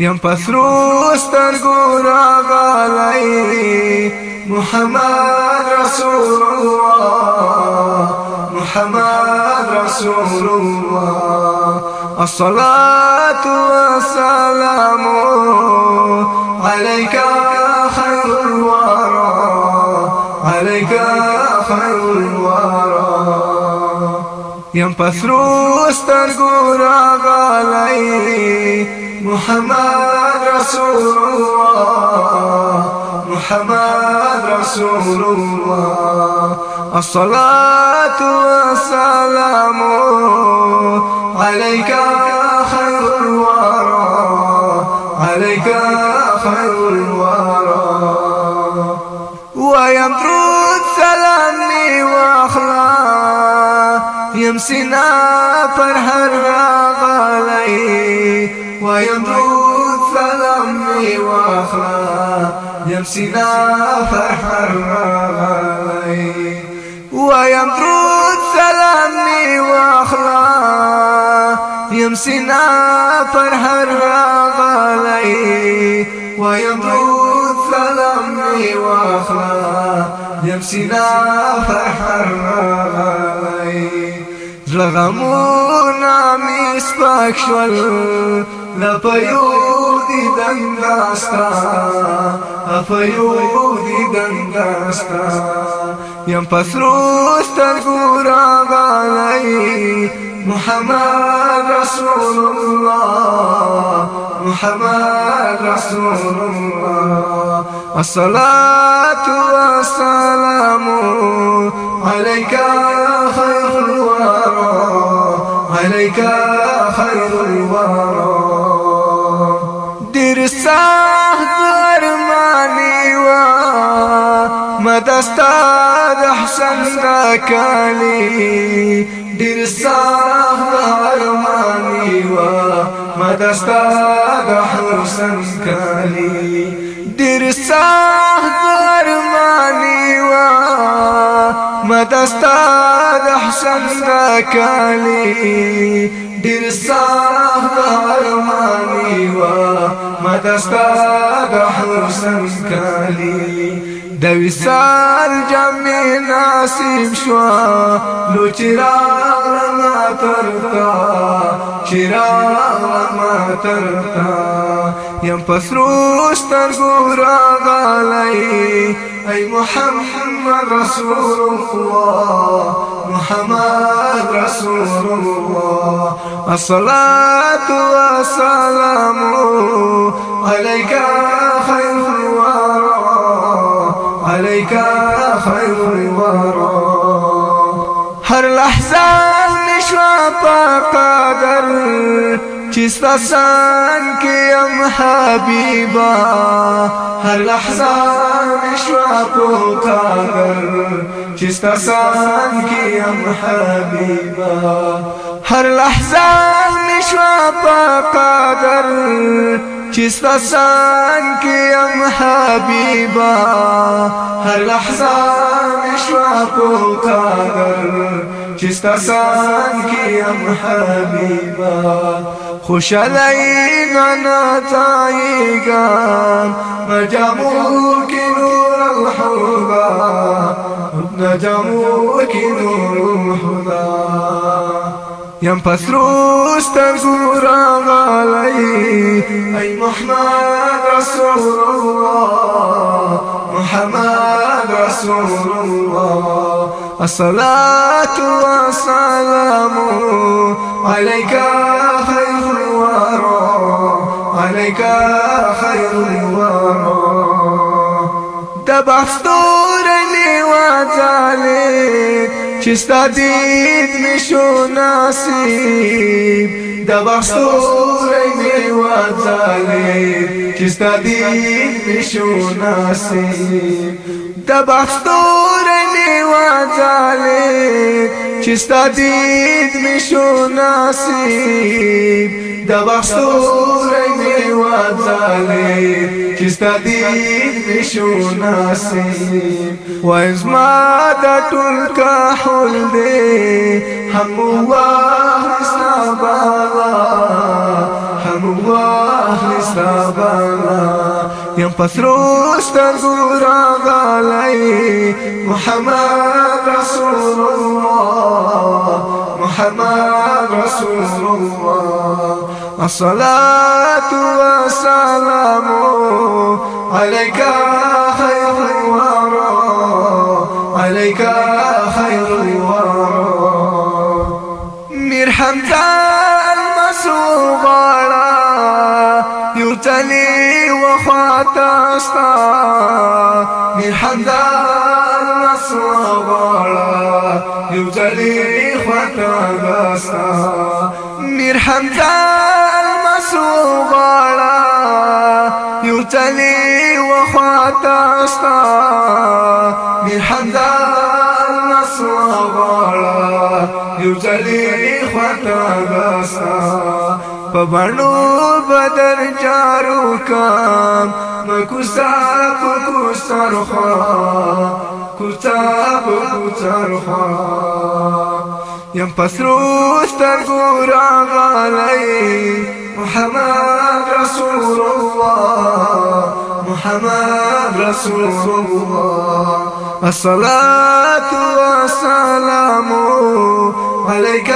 یم پسرو سترګو راغلی محمد رسول الله محمد رسول الله. الصلاة والسلام عليك خير الورى عليك خير الورى. یم پسرو سترګو راغلی محمد رسول الله محمد رسول الله. الصلاة والسلام عليك خير الورى. عليك خير الورى. ويمرد سلامي واخلا يمسنا فرحر غالي. ويمرد فلمي واخلا يمسنا فرح الرغي ويمرد سلامي واخلا يمسنا فرح الرغي ويمرد سلامي واخلا يمسنا فرح الرغي زغمونا می سپک شول لپیو دی دنگاستا اپیو دی دنگاستا یم پسرو سترگو راغالی محمد رسول الله محمد رسول الله الصلاة والسلام عليك خير الورى. عليك خير الورى. دير السهد ارماني ومدستاد احسن كالي دير السهد ارماني ومدستاد احسن كالي دير السهد ارماني ومدستاد احسن كالي دير السهد ارماني ومدستاد احسن كالي. د وصال جمع نصیب شوا. لو چراغ ما ترتا چراغ ما ترتا. یم پسرو سترګو راغلی ای محمد رسول الله. محمد رسول الله الصلاة والسلام عليك خير الورى. عليك خير الورى. هر لحظه نشوا قدر چستا سان کې ام حبيبا هر لحظه نشوا قدر چستا سان کی ام حبیبا ہر لحظہ نشوا پا قادر چستا سان کی ام حبیبا ہر لحظہ نشوا پا قادر چستا سان کی ام حبیبا خوش علی گنا تائی گان مجمور کی نور الحبا نجمو نور الحدا یم پسرو ای محمد رسول الله. محمد رسول الله. الصلاة والسلام عليك خير الورى. عليك خير الورى. د بختور نیوا ځاله چې ستادید نشو نصیب. د بختور نیوا ځاله چې ستادید نشو نصیب. د بختور نیوا ځاله چې ستادید نشو نصیب. د بختور وزالك چستا دید مشو نصیب وازما دا ټول کحل دی هم واخسنا بالا الله استغفرنا يم پسروست ګورا غالي محمد رسول الله محمد رسول الله الصلاة والسلام عليك خير الورى. عليك خير الورى. مير حمزة المسوغارا يرتلي وخاتستا مير حمزة المسوغارا يرتلي وخاتستا مير حمزة غواړه یو چلی وخواتاستا میر حمدا نسو غواړه یو چلی خواتاستا په باندې بدر جارو کام مکوسا کوسا روخا کوسا کوسا روخا یم پسرو سترګو راغلی محمد رسول الله. محمد رسول الله. الصلاة والسلام عليك.